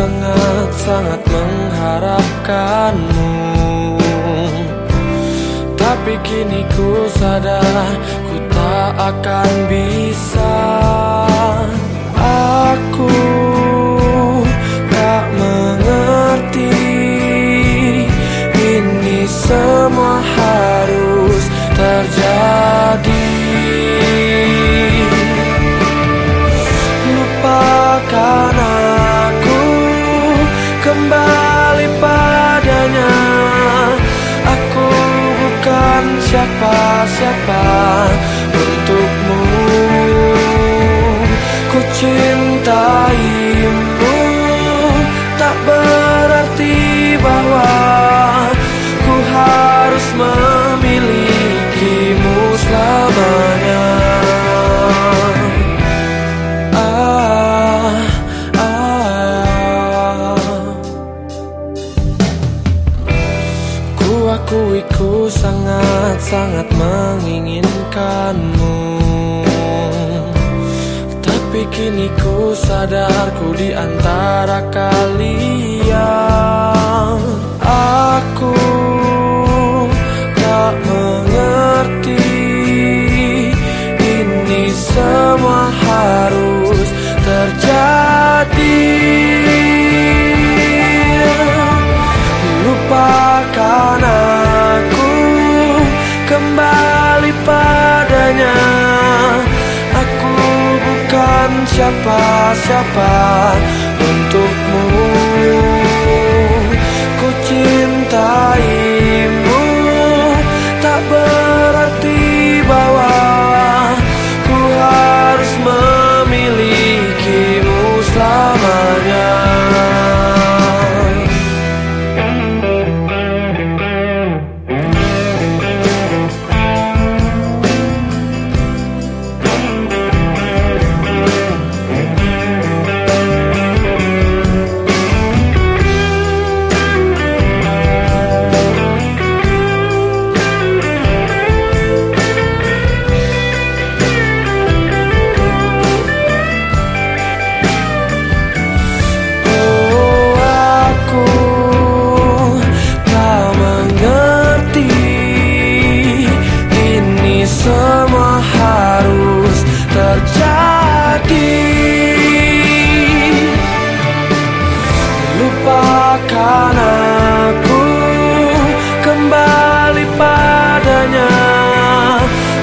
sangat-sangat mengharapkanmu. Tapi kini ku sadar ku tak akan bisa siapa-siapa untukmu akui ku sangat-sangat menginginkanmu. Tapi kini ku sadar ku di antara kalian. Aku siapa-siapa untukmu? Ku cintaimu. Tak berarti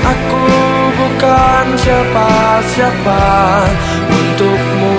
Aku bukan siapa-siapa untukmu